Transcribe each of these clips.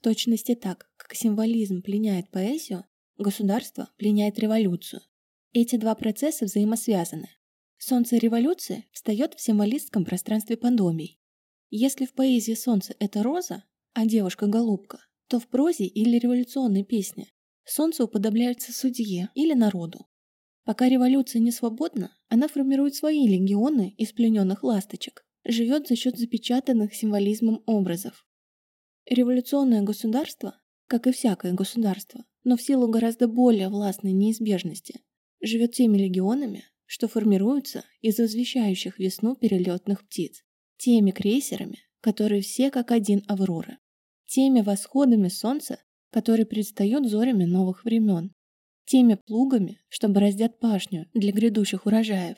точности так, как символизм пленяет поэзию, государство пленяет революцию. Эти два процесса взаимосвязаны. Солнце революции встает в символистском пространстве подобий. Если в поэзии солнце – это роза, а девушка – голубка, то в прозе или революционной песне солнце уподобляется судье или народу. Пока революция не свободна, она формирует свои легионы из плененных ласточек, живет за счет запечатанных символизмом образов. Революционное государство, как и всякое государство, но в силу гораздо более властной неизбежности, живет теми легионами, что формируются из возвещающих весну перелетных птиц, теми крейсерами, которые все как один Авроры, теми восходами солнца, которые предстают зорями новых времен, теми плугами, что бороздят пашню для грядущих урожаев,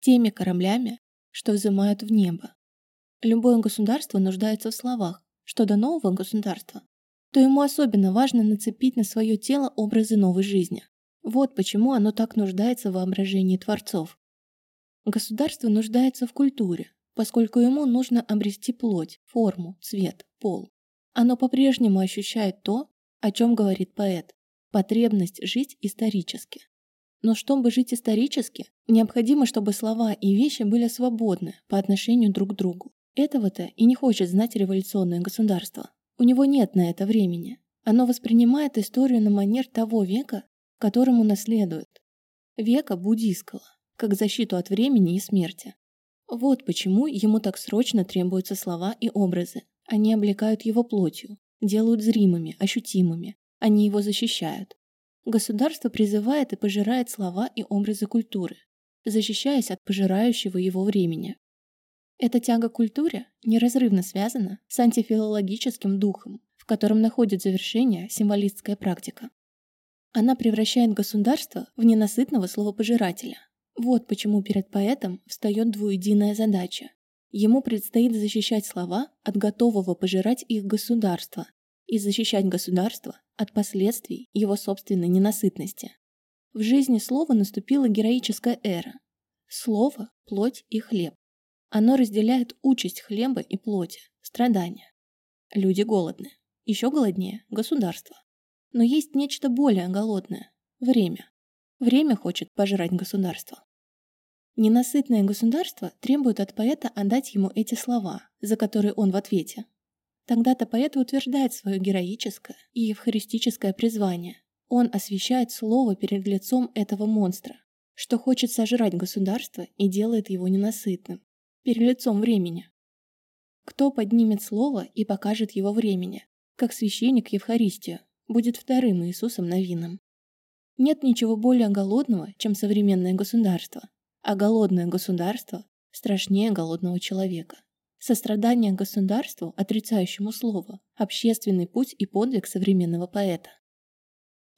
теми кораблями, что взымают в небо. Любое государство нуждается в словах, что до нового государства, то ему особенно важно нацепить на свое тело образы новой жизни. Вот почему оно так нуждается в воображении творцов. Государство нуждается в культуре, поскольку ему нужно обрести плоть, форму, цвет, пол. Оно по-прежнему ощущает то, о чем говорит поэт – потребность жить исторически. Но чтобы жить исторически, необходимо, чтобы слова и вещи были свободны по отношению друг к другу. Этого-то и не хочет знать революционное государство. У него нет на это времени. Оно воспринимает историю на манер того века, которому наследует. Века буддийского, как защиту от времени и смерти. Вот почему ему так срочно требуются слова и образы. Они облекают его плотью, делают зримыми, ощутимыми. Они его защищают. Государство призывает и пожирает слова и образы культуры, защищаясь от пожирающего его времени. Эта тяга к культуре неразрывно связана с антифилологическим духом, в котором находит завершение символистская практика. Она превращает государство в ненасытного словопожирателя. Вот почему перед поэтом встает двуединая задача. Ему предстоит защищать слова от готового пожирать их государства и защищать государство от последствий его собственной ненасытности. В жизни слова наступила героическая эра. Слово – плоть и хлеб. Оно разделяет участь хлеба и плоти, страдания. Люди голодны. Еще голоднее – государство. Но есть нечто более голодное – время. Время хочет пожрать государство. Ненасытное государство требует от поэта отдать ему эти слова, за которые он в ответе. Тогда-то поэт утверждает свое героическое и евхаристическое призвание. Он освещает слово перед лицом этого монстра, что хочет сожрать государство и делает его ненасытным, перед лицом времени. Кто поднимет слово и покажет его времени, как священник Евхаристию, будет вторым Иисусом Новином. Нет ничего более голодного, чем современное государство – а голодное государство страшнее голодного человека. Сострадание государству, отрицающему слово, общественный путь и подвиг современного поэта.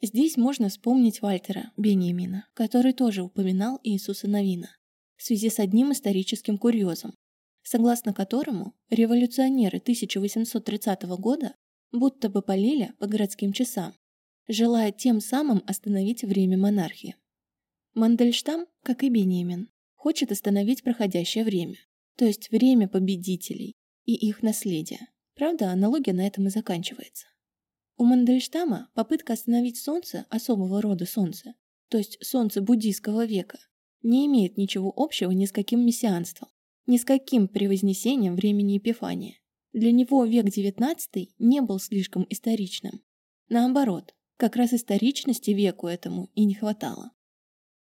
Здесь можно вспомнить Вальтера Бениамина, который тоже упоминал Иисуса Новина, в связи с одним историческим курьезом, согласно которому революционеры 1830 года будто бы полили по городским часам, желая тем самым остановить время монархии. Мандельштам, как и Бенемин, хочет остановить проходящее время, то есть время победителей и их наследия. Правда, аналогия на этом и заканчивается. У Мандельштама попытка остановить Солнце особого рода Солнце, то есть Солнце буддийского века, не имеет ничего общего ни с каким мессианством, ни с каким превознесением времени Епифания. Для него век XIX не был слишком историчным. Наоборот, как раз историчности веку этому и не хватало.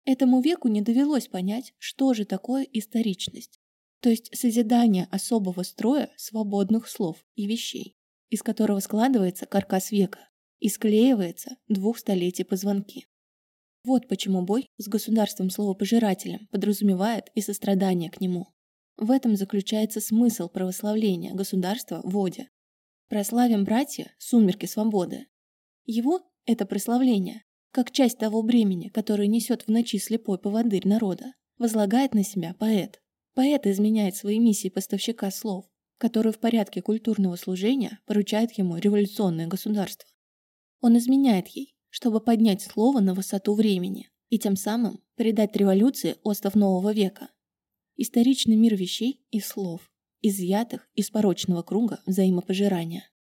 Этому веку не довелось понять, что же такое историчность, то есть созидание особого строя свободных слов и вещей, из которого складывается каркас века и склеивается двух столетий позвонки. Вот почему бой с государством-словопожирателем подразумевает и сострадание к нему. В этом заключается смысл православления государства в воде. Прославим, братья, сумерки свободы. Его, это прославление, как часть того бремени, которое несет в ночи слепой поводырь народа, возлагает на себя поэт. Поэт изменяет свои миссии поставщика слов, которые в порядке культурного служения поручает ему революционное государство. Он изменяет ей, чтобы поднять слово на высоту времени и тем самым придать революции остов нового века. Историчный мир вещей и слов, изъятых из порочного круга взаимопожирания.